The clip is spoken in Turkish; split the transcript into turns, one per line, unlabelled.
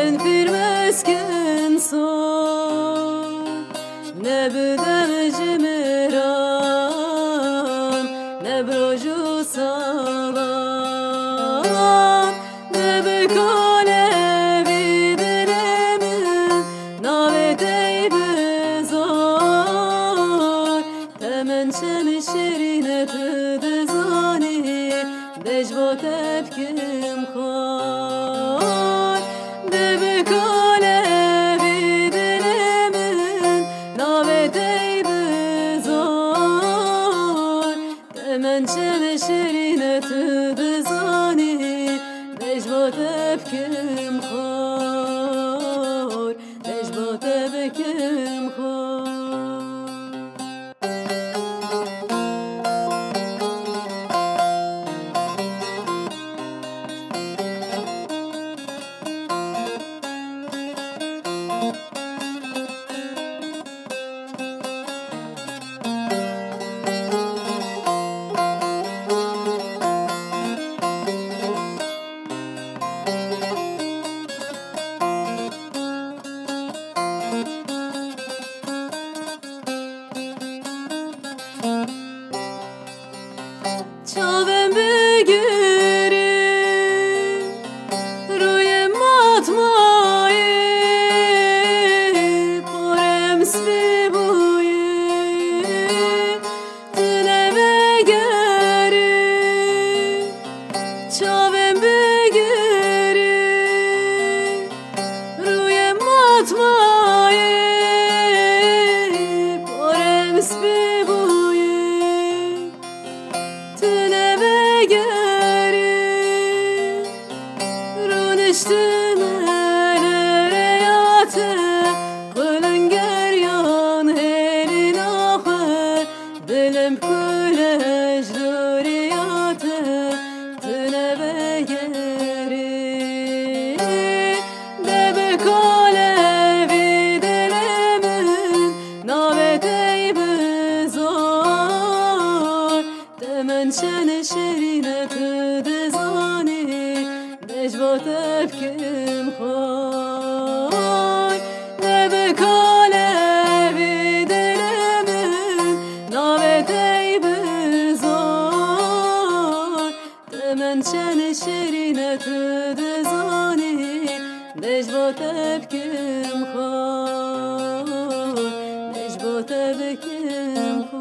Ben firmesken son. Ne bedem cimeran Ne broju salam. Ne bekale videremin Navetey bezar Temen çemi şerine tüdezani Dejbo tepkim kar Temen çemi şerine tüdezani Dejbo tepkim Tine geri Runiştim elere Temen çene şerine tüdezani Necbo tepkim koy? Debe kale videlemin Navetey bezar. Temen çene şerine tüdezani Necbo tepkim koy? Necbo tepkim koy